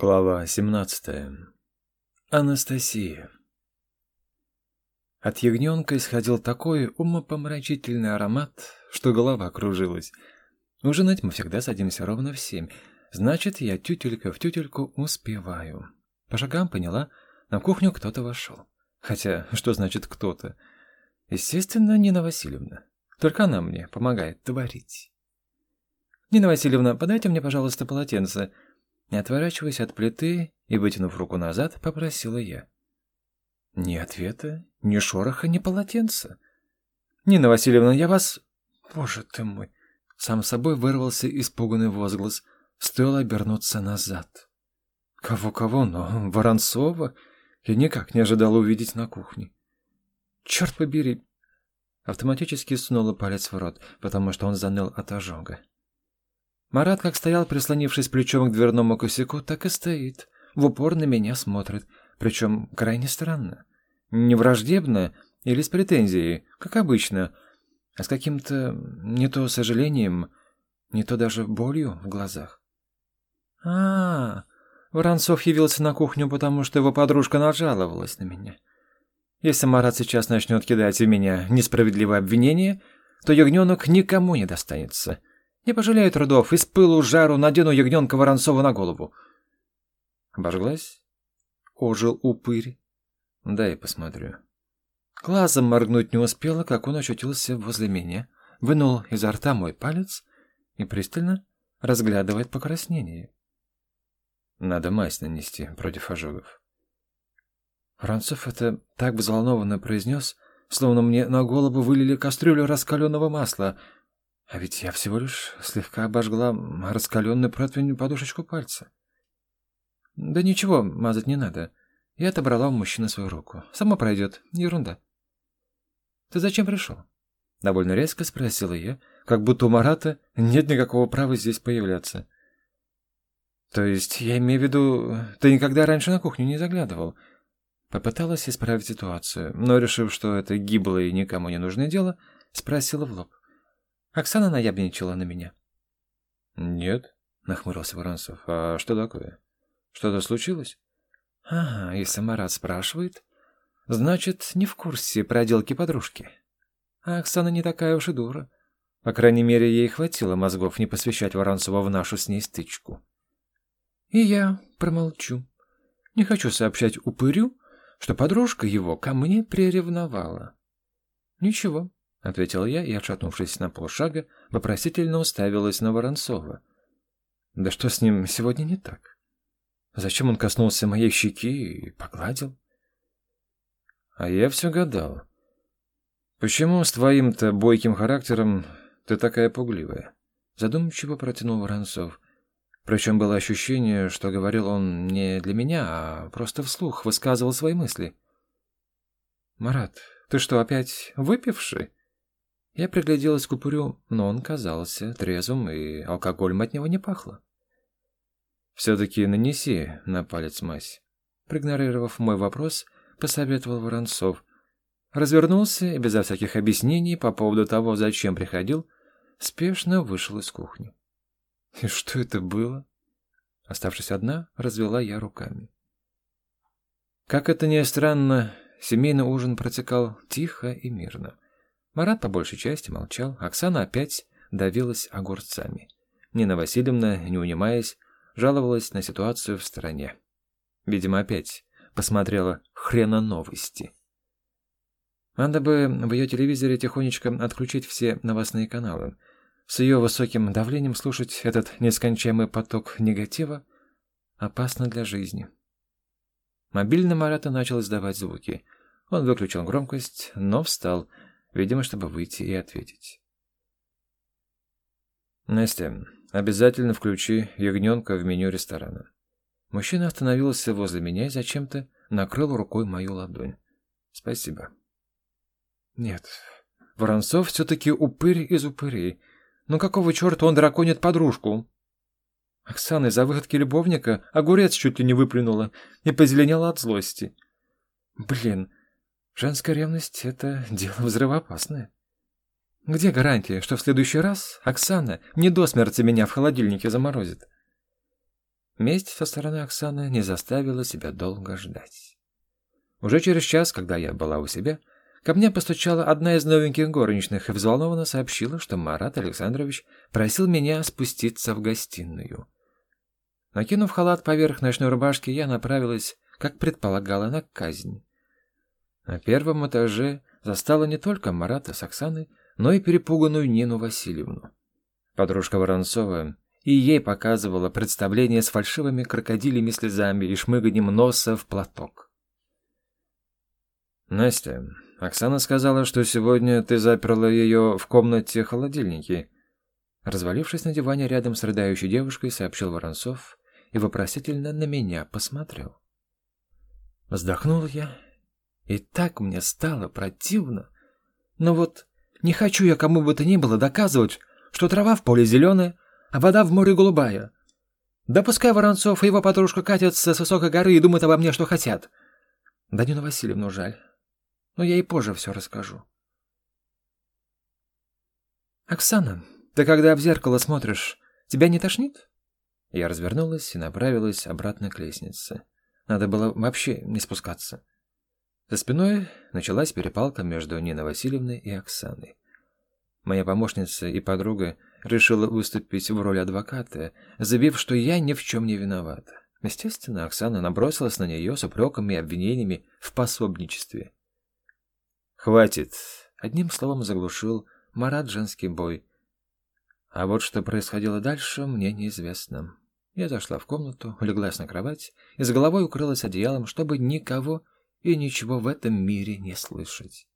Глава 17. Анастасия. От ягненка исходил такой умопомрачительный аромат, что голова кружилась. Ужинать мы всегда садимся ровно в семь. Значит, я тютелька в тютельку успеваю. По шагам поняла, на кухню кто-то вошел. Хотя, что значит кто-то? Естественно, Нина Васильевна. Только она мне помогает творить. «Нина Васильевна, подайте мне, пожалуйста, полотенце», не отворачиваясь от плиты и вытянув руку назад, попросила я. Ни ответа, ни шороха, ни полотенца. «Нина Васильевна, я вас...» «Боже ты мой!» Сам собой вырвался испуганный возглас. Стоило обернуться назад. Кого-кого, но Воронцова я никак не ожидал увидеть на кухне. «Черт побери!» Автоматически сунула палец в рот, потому что он заныл от ожога. Марат как стоял, прислонившись плечом к дверному косяку, так и стоит. В упор на меня смотрит. Причем крайне странно. Не враждебно или с претензией, как обычно, а с каким-то не то сожалением, не то даже болью в глазах. а, -а, -а Воронцов явился на кухню, потому что его подружка нажаловалась на меня. Если Марат сейчас начнет кидать в меня несправедливое обвинение, то ягненок никому не достанется. — не пожалею трудов, из пылу жару надену ягненка Воронцова на голову. Обожглась? Ожил упырь. Дай посмотрю. Глазом моргнуть не успела, как он очутился возле меня, вынул изо рта мой палец и пристально разглядывает покраснение. Надо мазь нанести против ожогов. Воронцов это так взволнованно произнес, словно мне на голову вылили кастрюлю раскаленного масла — а ведь я всего лишь слегка обожгла раскаленный противень подушечку пальца. Да ничего, мазать не надо. Я отобрала у мужчины свою руку. Само пройдет. Ерунда. Ты зачем пришел? Довольно резко спросила я, как будто у Марата нет никакого права здесь появляться. То есть, я имею в виду, ты никогда раньше на кухню не заглядывал. Попыталась исправить ситуацию, но, решив, что это гиблое и никому не нужное дело, спросила в лоб. Оксана наябничала на меня. «Нет», — нахмурился Воронцов. «А что такое? Что-то случилось?» «Ага, если Марат спрашивает, значит, не в курсе проделки подружки. А Оксана не такая уж и дура. По крайней мере, ей хватило мозгов не посвящать Воронцова в нашу с ней стычку. И я промолчу. Не хочу сообщать упырю, что подружка его ко мне приревновала. Ничего, — ответил я и, отшатнувшись на полшага, вопросительно уставилась на Воронцова. «Да что с ним сегодня не так? Зачем он коснулся моей щеки и погладил?» «А я все гадал. Почему с твоим-то бойким характером ты такая пугливая?» Задумчиво протянул Воронцов. Причем было ощущение, что говорил он не для меня, а просто вслух высказывал свои мысли. «Марат, ты что, опять выпивший?» Я пригляделась к упырю, но он казался трезвым, и алкоголем от него не пахло. «Все-таки нанеси на палец мазь», — проигнорировав мой вопрос, посоветовал Воронцов. Развернулся и безо всяких объяснений по поводу того, зачем приходил, спешно вышел из кухни. И что это было? Оставшись одна, развела я руками. Как это ни странно, семейный ужин протекал тихо и мирно. Марат по большей части молчал, Оксана опять давилась огурцами. Нина Васильевна, не унимаясь, жаловалась на ситуацию в стране. Видимо, опять посмотрела хрена новости. Надо бы в ее телевизоре тихонечко отключить все новостные каналы. С ее высоким давлением слушать этот нескончаемый поток негатива опасно для жизни. Мобильный Марата начал издавать звуки. Он выключил громкость, но встал, видимо, чтобы выйти и ответить. «Настя, обязательно включи ягненка в меню ресторана». Мужчина остановился возле меня и зачем-то накрыл рукой мою ладонь. «Спасибо». «Нет, Воронцов все-таки упырь из упырей. Но какого черта он драконит подружку?» Оксана из-за выходки любовника огурец чуть ли не выплюнула и позеленела от злости. «Блин, Женская ревность — это дело взрывоопасное. Где гарантия, что в следующий раз Оксана не до смерти меня в холодильнике заморозит? Месть со стороны Оксаны не заставила себя долго ждать. Уже через час, когда я была у себя, ко мне постучала одна из новеньких горничных и взволнованно сообщила, что Марат Александрович просил меня спуститься в гостиную. Накинув халат поверх ночной рубашки, я направилась, как предполагала, на казнь. На первом этаже застала не только Марата с Оксаной, но и перепуганную Нину Васильевну. Подружка Воронцова и ей показывала представление с фальшивыми крокодилями слезами и шмыганием носа в платок. «Настя, Оксана сказала, что сегодня ты заперла ее в комнате холодильники». Развалившись на диване рядом с рыдающей девушкой, сообщил Воронцов и вопросительно на меня посмотрел. Вздохнул я, и так мне стало противно. Но вот не хочу я кому бы то ни было доказывать, что трава в поле зеленая, а вода в море голубая. Да пускай Воронцов и его подружка катятся с высокой горы и думают обо мне, что хотят. Данину Васильевну жаль. Но я и позже все расскажу. «Оксана, ты когда в зеркало смотришь, тебя не тошнит?» Я развернулась и направилась обратно к лестнице. Надо было вообще не спускаться. За спиной началась перепалка между Ниной Васильевной и Оксаной. Моя помощница и подруга решила выступить в роли адвоката, заявив, что я ни в чем не виновата. Естественно, Оксана набросилась на нее с упреками и обвинениями в пособничестве. «Хватит!» — одним словом заглушил Марат женский бой. А вот что происходило дальше, мне неизвестно. Я зашла в комнату, улеглась на кровать и с головой укрылась одеялом, чтобы никого и ничего в этом мире не слышать.